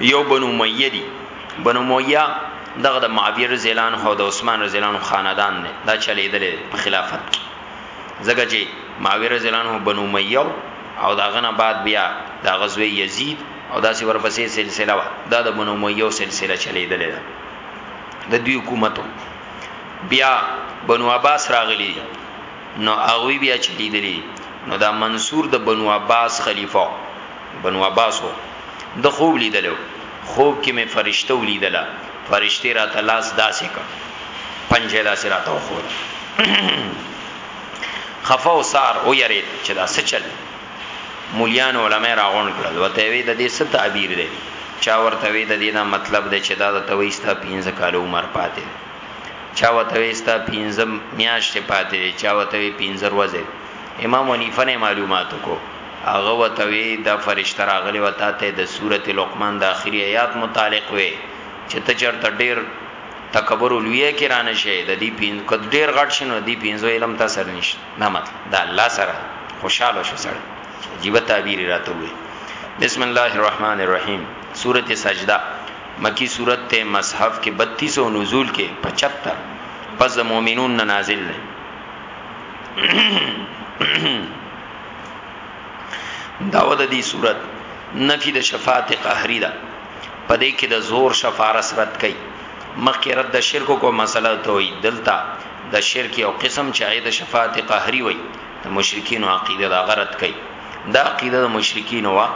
یو بنو امیه دي بنو امیه دغه د معاویه رضی الله عنه او د عثمان رضی الله عنه خاندان دی دا چلیدل په خلافت کې زګه چې معاویه رضی الله عنه بنو امیه او دا غنه بعد بیا دا غزوه یزید او داسې ورپسې سلسله وا دا د بنو امیه سلسله چلیدل ده د دوی حکومتو بیا بنو عباس راغلی نو هغه بیا چلیدلی نو دا منصور د بنو عباس خلیفہ بنو عباس وو د خوب لیدلو خوب کې مې فرشته ولیدله فرشتي را ته لاس داسې کا پنجه داسې را ته وخور خفه او سار او یری چې دا څه چل مولیان علماء راغون کړل وته وی د دې څه تعبیر دی چا ورته وی د دې دا مطلب دی چې دا د تويستا 15 کال عمر پاتې چا ورته وی ستا 15 میاشتې پاتې چا ورته وی 15 ورځې امام حنیفه نه معلوماتو کو هغه ورته وی، دا فرشته راغلی وه تا ته د سورة لقمان د اخری ایات متعلق وی چه ته چرته ډیر تکبر او لویی کی رانه شی د دی پنځو که ته ډیر غټ شی نو د دی پنځو علم تا سره نشته دا مطلب د الله سره خوشحاله شو سړی عجیبه تعبیر یی راته وویل بسم الله الرحمن الرحیم سورة سجده مکی سورت ته مصحف کې 32 او نزول کې 75 پس د مؤمنون نه نازل دی داود دی صورت نفی د شفاعت قهری ده په دې کې د زور شفارس رد کړي مخکې رد د شرک کو مسله توحید دلته د شرک او قسم چې د شفاعت قهری وي د مشرکین عقیده دا غرت کړي دا عقیده د مشرکین وا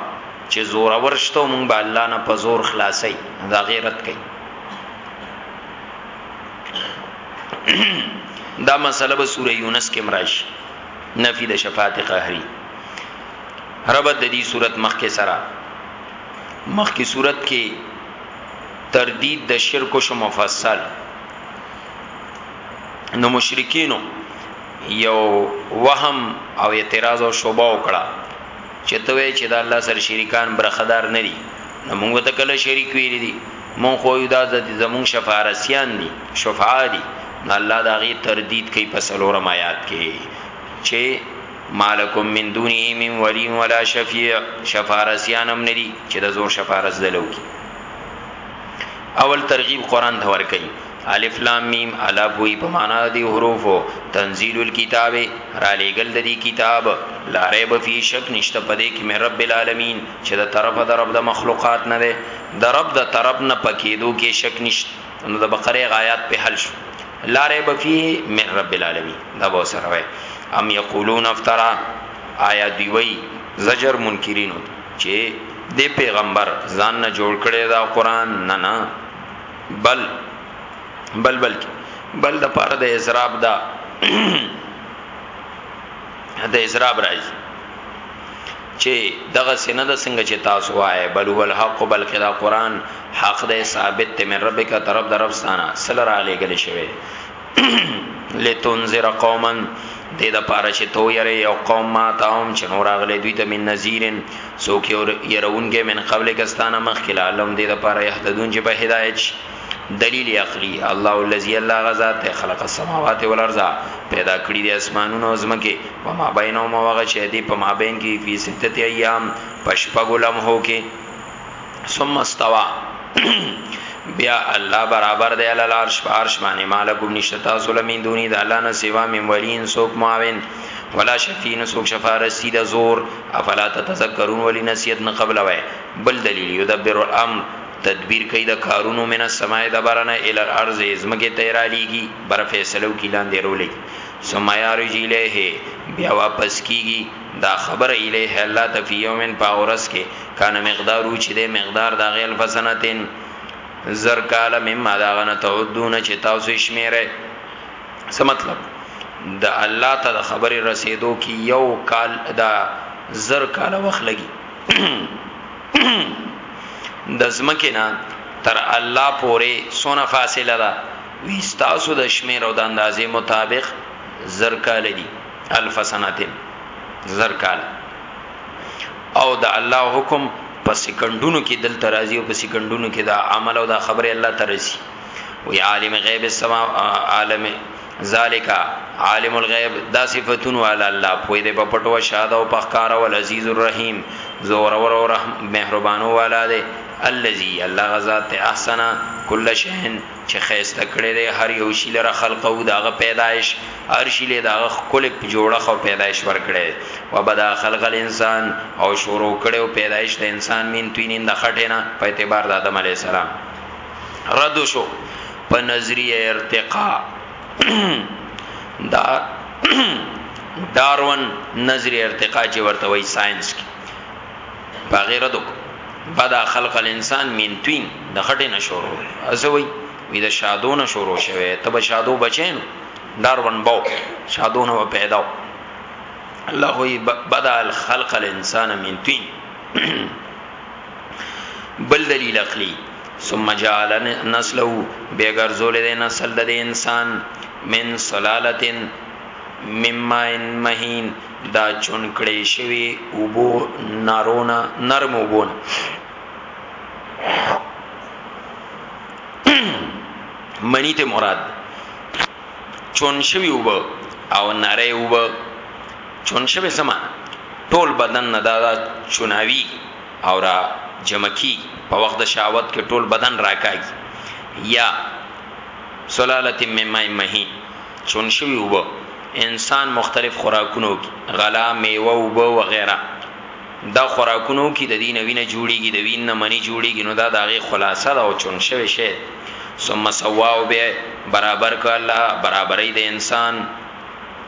چې زور ورشته مونږ به الله نه په زور خلاصي دا غیرت کړي دا مسله به سوره یونس کې مراشي نفی د شفاعت قهری رب د دې صورت مخکې سره مخکې صورت کې تردید د شرک شو مفصل نو مشرکینو یو وهم او اعتراض او شوبه وکړه چې ته وې چې د الله سره شریکان برخدار نه دي نو موږ ته کله شریک ویل دي مون خو یو دا ځدی زمون شفارسیان دي شفعا دي نو الله دا غي تردید کوي په سلورم آیات کې چې مالکم من دونه من ولی ولا شفیع شفارسیان هم ندي چې د زور شفارس دلو کی اول ترغیب قران ته ور کوي الف لام میم الا بوئی په معنا دی حروف تنزيل الكتاب را لګل د دې کتاب لا ريب فی شک نشته پدې کې مې رب العالمین چې د طرفه د رب د مخلوقات نه دی د رب د طرف نه پکېدو کې شک نشته نو د بقره غایات په حل شو لا ریب فيه من رب العالمین دا به سره وای ام یقولون افترا آیا دی وی زجر منکرینو چې د پیغمبر ځان نه جوړ کړي دا قران نه نه بل بل بل بل د پاره د ازراب دا د ازراب راځي چه دغسی نه ده څنګه چه تاسو وایی بل هو الحق بلکه دا قران حق ده ثابت ده من ربک طرف در رب ستانه سل را لګل شوی لتنذر قوما دې د پاره چې تو یره یو قوم ما تاهم چې نور اغله دوی ته من نذیرن سو کې يرونګه من قبل کستانه مخکې لعلم دې د پاره يهتدون چې په هدایت دلیل عقلی الله الذی الله غزاد ته خلق السماوات والارض پیدا کړی د اسمانونو او زمکه و ما بینهما وغه چې دی په مابین کې فی سته ایام پشپغو لمحو کې ثم استوا بیا الله برابر دی علی العرش په عرش باندې مالکم نشتا سلمین دونی د الله نه سوا من ولین سوک معاون ولا شفیع نسوک شفا رسید زور افلا تتذکرون ولی نسیت نه قبل وای بل دلیل یدبر الامر تدبیر کوي د کارونو من السماء دبرنه ال الارض ازمګه تیرالیږي بر فیصلو کې لاندې رولې ثم یارج الیه بیا واپس کیږي دا خبر الیه الله تفی یومن پاورس کې کان مقدارو چې د مقدار دا غیل فسنتین زر کاله مما دا غنه تعدون چې تاسو شمیره څه مطلب د الله ته د خبرې رسیدو کې یو کال دا زر کاله وخت لګي د زمکه نه تر الله پورې سونه فاصله ده وی تاسو د شمیر او د اندازې مطابق زر کال دي الف سنتين زر کال او د الله حکم په سکندونو کې دل ترازی او په سکندونو کې دا عمل او دا خبره الله ترسي وی عالم غیب السما عالم ذالک عالم الغیب دا صفاتون والا الله پوی دی په پټو شاده او پخکار او العزیز الرحیم زور اور او رحم مهربانو والا دی الذي الله غزاد احسن کل شین چې خیسته کړي دی هر یو شی لره خلق او داغه پیدایش هر شی له داغه کل جوړه خو پیدایش ور کړي و بدا خلق الانسان او شروع کړي او پیدایش د انسان مين توینین د خټه نه په اعتبار د آدم علی السلام رد شو په نظریه ارتقا دا دارون نظریه ارتقا چې ورته وای ساينس کې په غیر دو بدا خلق الانسان من توین د خټه نشورو اسوي وی د شادو نشورو شوه تب شادو بچین دارون باو شادو نو پیداو الله وی بدا الخلق الانسان من توین بل دلیل عقلی ثم جعل نسله بیا ګرځول دي نسل د انسان من سلالتن مما ان مهین دا چون کړي شوی وبو نارونه نرم وبون منی ته مراد چون شوی وب او نری وب چون شوی سما ټول بدن نه دا چوناوی او را جمع کیږي په وخت د شهوت کې ټول بدن راکاږي یا سلاله من ماء مهین چون شوی وب انسان مختلف خوراکونو کې غلا میوه وب وغیرہ دا خوراکونو کې د دین وینه جوړیږي د وین نه منی جوړیږي نو دا دغه خلاصه دا او چون شوی شی ثم سواو به برابر ک الله برابرۍ د انسان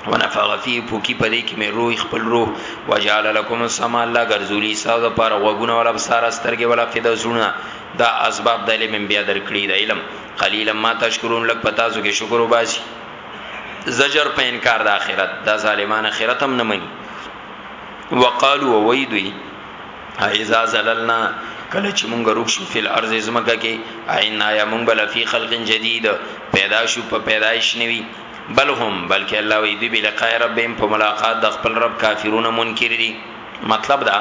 ونفغ فيه پوکی پدې کې مې روح خپل روح وجعل لكم السماء الله غرزولي ساز پر غوګونه ولا بصار استرګې ولا فدا زړونه دا اسباب د علم بیا درکړي د علم قليلا ما تشکرون لک پتا زو کې شکر وباسي زجر په انکار د اخرت دا ظالمان اخرت هم نه مني وقالو ويدوي اذا زللنا کله چې مونږ روښ شو فل ارض زمکه کې عینا یا مونږ بل فی خلق جدید پیدا شو په پیدایش نوی بل هم بلکې الله وی دی بلقاء ربهم په ملاقات د خپل رب کافرون منکر دي مطلب دا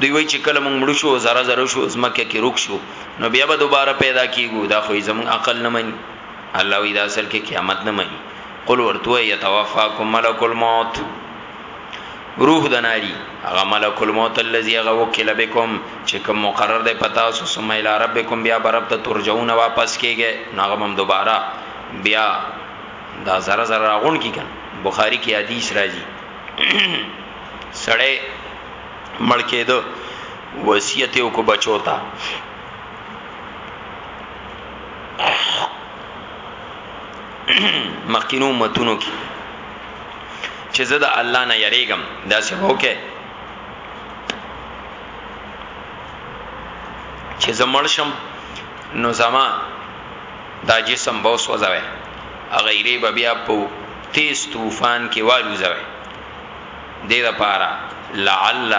دوی وی چې کله موږ مړ شو زره زره شو زمکه کې روک شو نو بیا به دوباره پیدا کیږو دا خو زموږ عقل نه مني الله وی دا اصل کې قیامت نه مني قل ورتوه یتوفاکم ملک الموت روح د ناری هغه ملک الموت الذي هغه وکیل بكم چې کوم مقرر دی پتا سو ثم الى ربكم بیا برب ته ترجعون واپس کیږي ناغه هم دوباره بیا دا زره زره راغون کی کن بخاری کی حدیث راځي سړی مړ کېدو وصیت یو کو بچو تا مخکینو متونو کې چې زه د الله نه یریږم داسې وکه چې زمړشم نو زما دا جسم به وسوځوي غیره به بیا په تیز طوفان کې والوځوي د دې لپاره لعل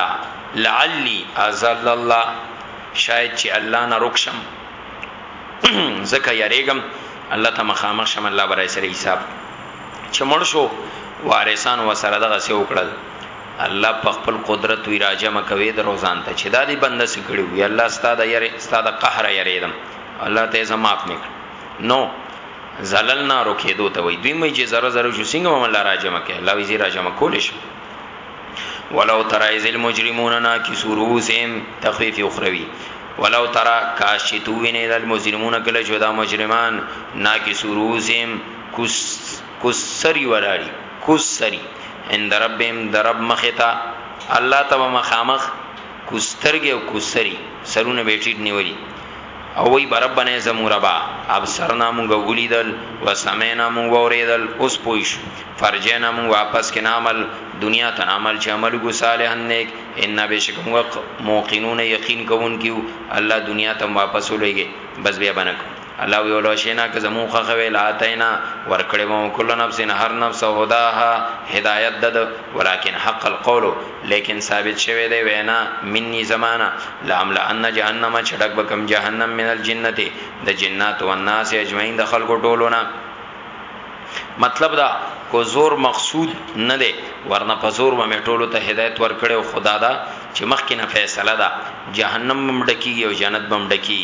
لعلی ازل الله شاید چې الله نه رکشم زکه یریګم الله ته مخامخ شم الله برای سره حساب چې مړ شو وارثان وسره دغه سه وکړل الله په خپل قدرت وی راجمه کوي د روزان ته چې دا دی بنده سکړي وي الله استاد یې استاد قهر یې ریدم الله ته زماف نک نو زلل نه روکې دوه ته وي دوی مې چې زره زره شو څنګه مم الله راجمه کوي الله وی زی راجمه کول شي ولو ترى ذل مجرمون نا کی سروسهم تخفیف اخروی ولو ترى کاش چې تو وینې د مجرمون کله جدا مجرمان نا کی سروسهم کوس کوس سری ولاړی کوس سری عند ربهم درب مختا الله تبا مخامخ کوسترګي او کوسری سرونه بیٹیټ نیولی او وی بربنه زمو ربا ابصرنا مونږ ولیدل وسمینا مونږ وریدل اوس پویش فرجنا مونږ واپس کین عمل دنیا ته عمل چې عمل ګو صالحا نیک ان بشک موقنون یقین کوون کیو الله دنیا ته واپس ولېږي بس بیا بنک الله وی ولو شینا که زمون خوخه وی لاتینا ورکړی مو کل نفس هر نفس هداها هدایت دد ولکن حق القول لیکن ثابت شوه دی وینا منی زمانہ لام لان جهنم چډک بکم جهنم من الجنته د جنات و الناس اجمعین د خلق ټولونه مطلب دا کو زور مقصود نه دی ورنه په زور و میټولو ته هدایت ورکړو خدا دا چې مخکې نه فیصله ده جهنم مډکی او جنت بمډکی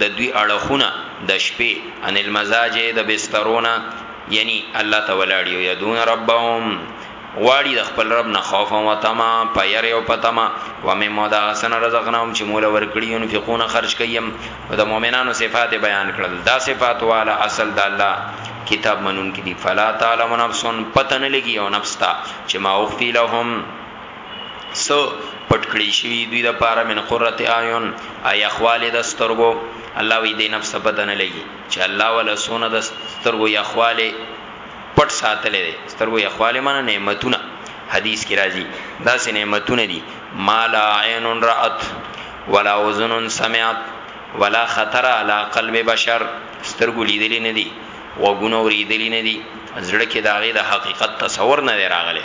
د دوی اړخونه د شپې عن المزاج د بسترو نه یعنی الله ته ولاړ یو یدون ربهم غواړي د خپل رب نه خوف او تما په ير او په تما و مې مودا حسن رزقناهم چې مولا ورکړي ينفقون خرج کيم د مؤمنانو صفات بیان کړل دا صفات والا اصل د الله کتاب منون کې دي فلا تعلم نفس پتن لګي او نفس تا چې ما اوخفي لهم سو پټ کړی شوی دوی د پاره من قرت اعین ای اخوال د سترګو الله وی د نفس بدن لګي چې الله ولا سونه د سترګو یخواله پټ ساتلې ده سترګو یخواله معنی نعمتونه حدیث کې راځي دا سه نعمتونه دي مال عین رات ولا اذن سمعت ولا خطر علی قلب بشر سترګو لیدلې نه دي وګونو ریدلې نه دي زړه کې داغه د حقیقت تصور نه راغله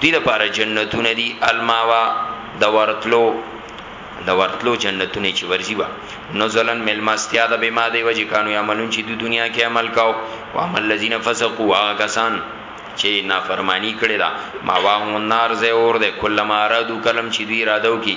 دوی لپاره جنتونه دي الماوا د ورتلو د ورتلو جنتونه چې ورزي وا نزلن ملمستیا د بما دی وجه کانو عملون چې د دنیا کې عمل کاو او عمل الذين فسقوا هغه کسان چې نافرمانی کړي دا ما واهم النار زه اور ده کله ما را دو کلم چې دوی را دو کی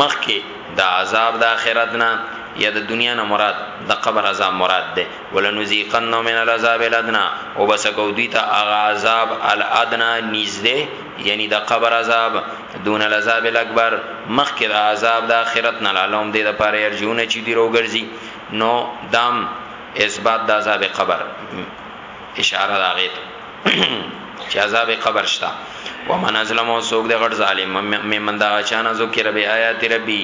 مخکې د عذاب د آخرت نه یا د دنیا نه مراد د قبر عذاب مراد ده ولنذيقنهم من العذاب الادنى او بسکو دوی ته هغه عذاب الادنى نږدې یعنی د قبر عذاب دون العذاب الاکبر مخکې د عذاب د آخرت نه لالهم دې د پاره ارجونه چې دی روګرځي نو دام اثبات د عذاب قبر اشاره راغې چې عذاب قبر شته ومن ازلم او سوګ د غټ ظالم ممن دا چانه ذکر به آیات ربی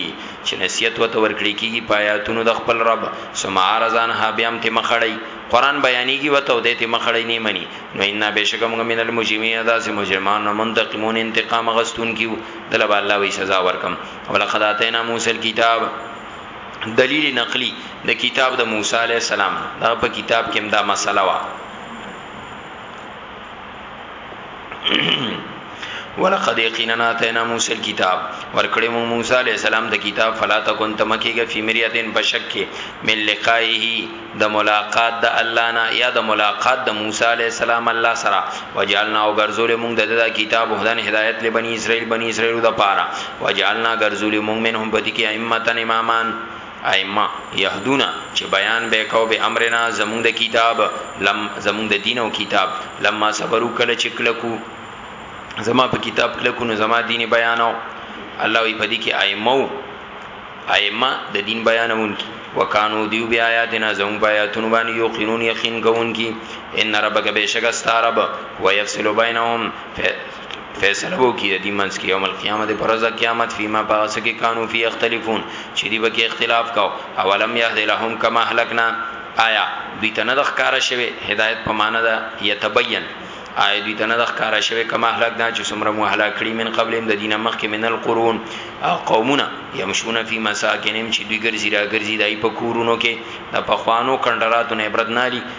چې نصیحت وته ورکړي کیږي پایاتونو د خپل رب سما رضان ها بیا هم ته مخړی قران بیانېږي وته د ته مخړی نه مني نو ان بهشکه موږ من المجرمین ادا سه مجرمان منتقمون انتقام غستون کیو دلب الله وی سزا ورکم ولقد اتینا موسی الكتاب دلیل نقلی د کتاب د موسی علی السلام دا په کتاب کې دا مسله وا ولقد یقینا اتینا موسی الكتاب ورکړې مو موسی علی السلام د کتاب فلا تکون تمکیګه فی مریتن بشک من لقائه د ملاقات د الله نه یا د ملاقات د موسی علی السلام الله سره وجعلنا او غرزول مونږ د دې کتاب هدن هدایت لبنی اسرائیل بنی اسرائیل د پاره وجعلنا غرزول مونږ منهم بدی کی ائمه امامان ائمه، يهدون، چې بيان به يې کاوه بې امرنا زمونږ د کتاب، لم، زمونږ د دين او کتاب، لما صبرو کله چې کلک وو، زما په کتاب کلک وو نو زما دين يې بياناو، الله وی په دې کې ائمه وو، ائمه د دين بيانوونکي، وکانو ديو بې آياتنا زمونږ په آياتونو باندې يوقنون يقين کوونکي، ان ربک بېشکه ستا رب هو يفصل بينهم، فیصله وو کی د دې منځ کې یوم القیامت پر ورځ قیامت فيما پاس کې قانون فی اختلافون چې دی به کې اختلاف کاو اولم یهد لهم کما هلکنا آیا دوی ته نه د ښکارا شوی هدایت په معنا ده یتبین آیا دوی ته نه د ښکارا شوی کما هلکنا چې څومره مو هلاک کړی من قبل د دینه مخ کې من القرون او قومونه یمشون فی مساکنهم چې دوی ګرځي را ګرځي دای په کورونو کې د پخوانو کندراتو نه عبرت نالی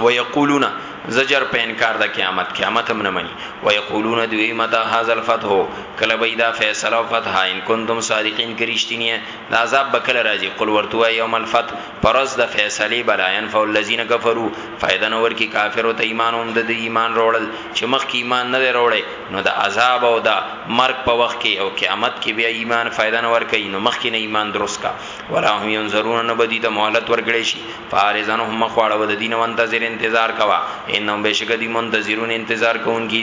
ويقولون زجر په انکار د قیامت قیامت هم نه مني ويقولون دوی متا هاذا الفتح کله به دا فیصله او فتح ان کنتم صادقین کرشتنی دا عذاب بکل راځي قل ورتوا یوم الفتح پرز د فیصله بلاین فالذین کفروا فائدہ نور کی کافر او ته ایمان هم د ایمان وروړل چې مخ کی ایمان نه وروړي نو د عذاب او د مرګ په وخت کې او قیامت کې بیا ایمان فائدہ نور کوي نو مخ کې نه ایمان درست کا ولا هم ينظرون نو بدی ته مهلت ورګړي شي فارزن هم خواړه ود دین منتظر انتظار کوا انهم بشکدی منتظرون انتظار کوونکی